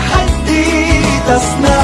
تحدي تصنع